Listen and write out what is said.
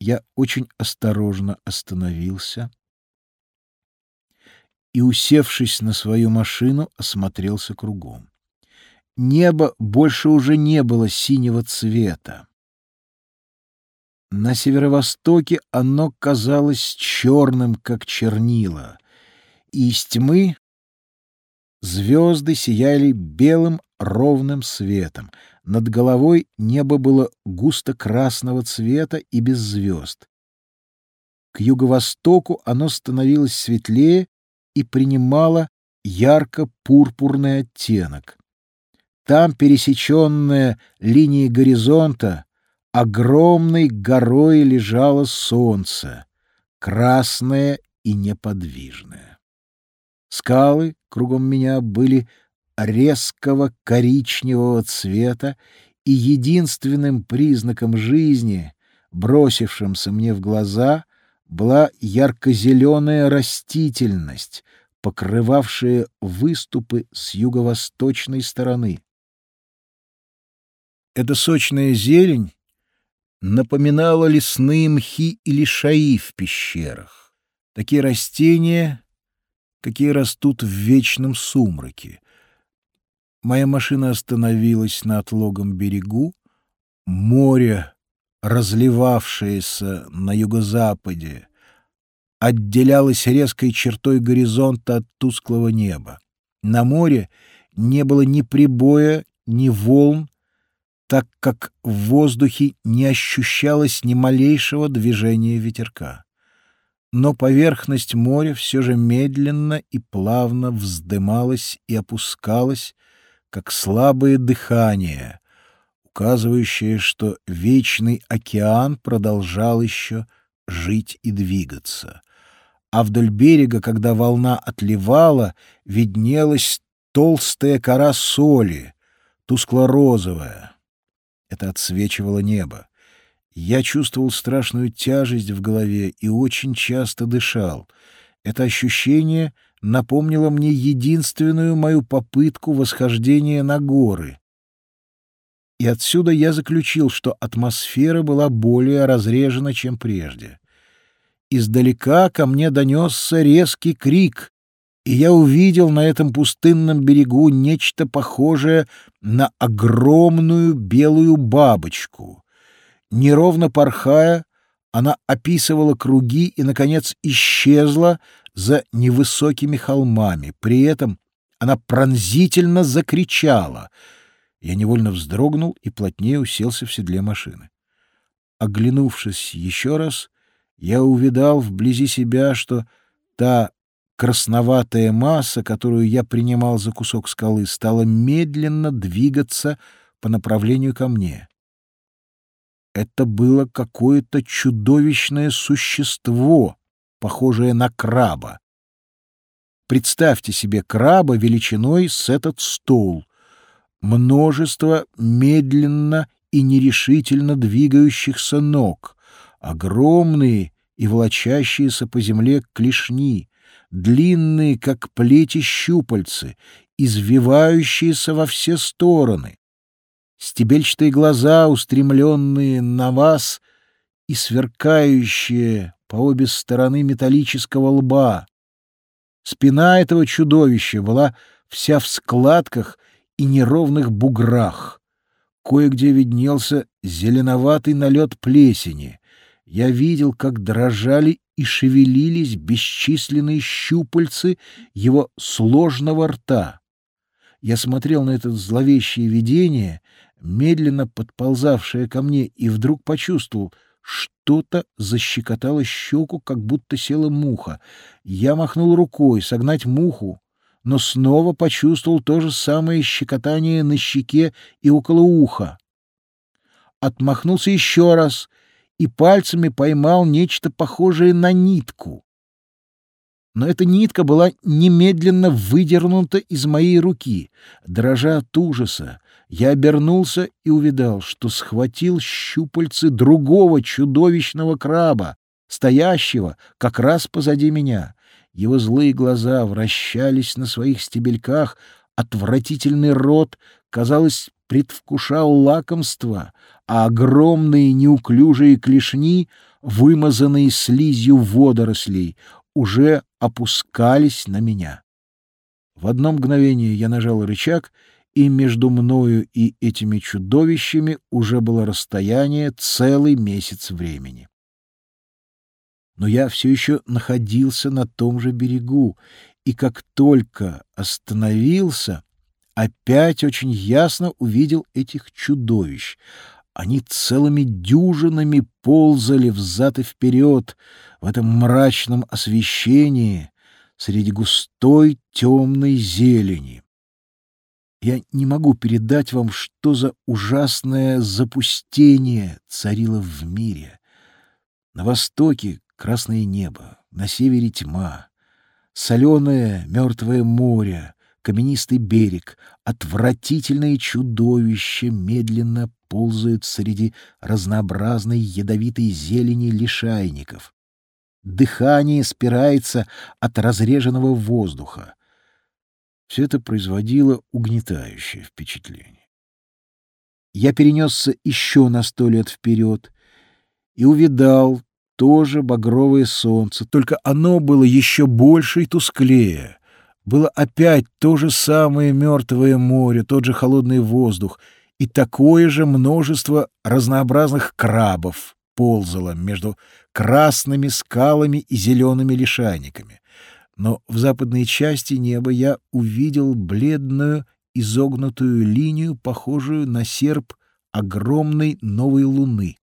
Я очень осторожно остановился и, усевшись на свою машину, осмотрелся кругом. Небо больше уже не было синего цвета. На северо-востоке оно казалось черным, как чернила, и из тьмы звезды сияли белым ровным светом. Над головой небо было густо красного цвета и без звезд. К юго-востоку оно становилось светлее и принимало ярко-пурпурный оттенок. Там, пересеченная линией горизонта, огромной горой лежало солнце, красное и неподвижное. Скалы кругом меня были резкого коричневого цвета, и единственным признаком жизни, бросившимся мне в глаза, была ярко-зеленая растительность, покрывавшая выступы с юго-восточной стороны. Эта сочная зелень напоминала лесные мхи или шаи в пещерах. Такие растения, какие растут в вечном сумраке. Моя машина остановилась на отлогом берегу. Море, разливавшееся на юго-западе, отделялось резкой чертой горизонта от тусклого неба. На море не было ни прибоя, ни волн, так как в воздухе не ощущалось ни малейшего движения ветерка. Но поверхность моря все же медленно и плавно вздымалась и опускалась, как слабое дыхание, указывающее, что вечный океан продолжал еще жить и двигаться. А вдоль берега, когда волна отливала, виднелась толстая кора соли, тускло-розовая. Это отсвечивало небо. Я чувствовал страшную тяжесть в голове и очень часто дышал. Это ощущение напомнило мне единственную мою попытку восхождения на горы. И отсюда я заключил, что атмосфера была более разрежена, чем прежде. Издалека ко мне донесся резкий крик, и я увидел на этом пустынном берегу нечто похожее на огромную белую бабочку. Неровно порхая, она описывала круги и, наконец, исчезла за невысокими холмами. При этом она пронзительно закричала. Я невольно вздрогнул и плотнее уселся в седле машины. Оглянувшись еще раз, я увидал вблизи себя, что та красноватая масса, которую я принимал за кусок скалы, стала медленно двигаться по направлению ко мне. Это было какое-то чудовищное существо, похожее на краба. Представьте себе краба величиной с этот стол. Множество медленно и нерешительно двигающихся ног, огромные и волочащиеся по земле клешни, длинные, как плети щупальцы, извивающиеся во все стороны, стебельчатые глаза, устремленные на вас и сверкающие по обе стороны металлического лба. Спина этого чудовища была вся в складках и неровных буграх. Кое-где виднелся зеленоватый налет плесени. Я видел, как дрожали и шевелились бесчисленные щупальцы его сложного рта. Я смотрел на это зловещее видение, медленно подползавшее ко мне, и вдруг почувствовал, что-то защекотало щеку, как будто села муха. Я махнул рукой согнать муху, но снова почувствовал то же самое щекотание на щеке и около уха. Отмахнулся еще раз и пальцами поймал нечто похожее на нитку. Но эта нитка была немедленно выдернута из моей руки. Дрожа от ужаса, я обернулся и увидал, что схватил щупальцы другого чудовищного краба, стоящего как раз позади меня. Его злые глаза вращались на своих стебельках, отвратительный рот, казалось, предвкушал лакомство, а огромные неуклюжие клешни вымазанные слизью водорослей, уже опускались на меня. В одно мгновение я нажал рычаг, и между мною и этими чудовищами уже было расстояние целый месяц времени. Но я все еще находился на том же берегу, и как только остановился, опять очень ясно увидел этих чудовищ. Они целыми дюжинами ползали взад и вперед в этом мрачном освещении среди густой темной зелени. Я не могу передать вам, что за ужасное запустение царило в мире. На востоке красное небо, на севере тьма, соленое мертвое море, каменистый берег, отвратительные чудовища медленно ползают среди разнообразной ядовитой зелени лишайников. Дыхание спирается от разреженного воздуха. Все это производило угнетающее впечатление. Я перенесся еще на сто лет вперед и увидал тоже багровое солнце, только оно было еще больше и тусклее. Было опять то же самое мертвое море, тот же холодный воздух и такое же множество разнообразных крабов ползало между красными скалами и зелеными лишайниками но в западной части неба я увидел бледную изогнутую линию, похожую на серп огромной новой луны.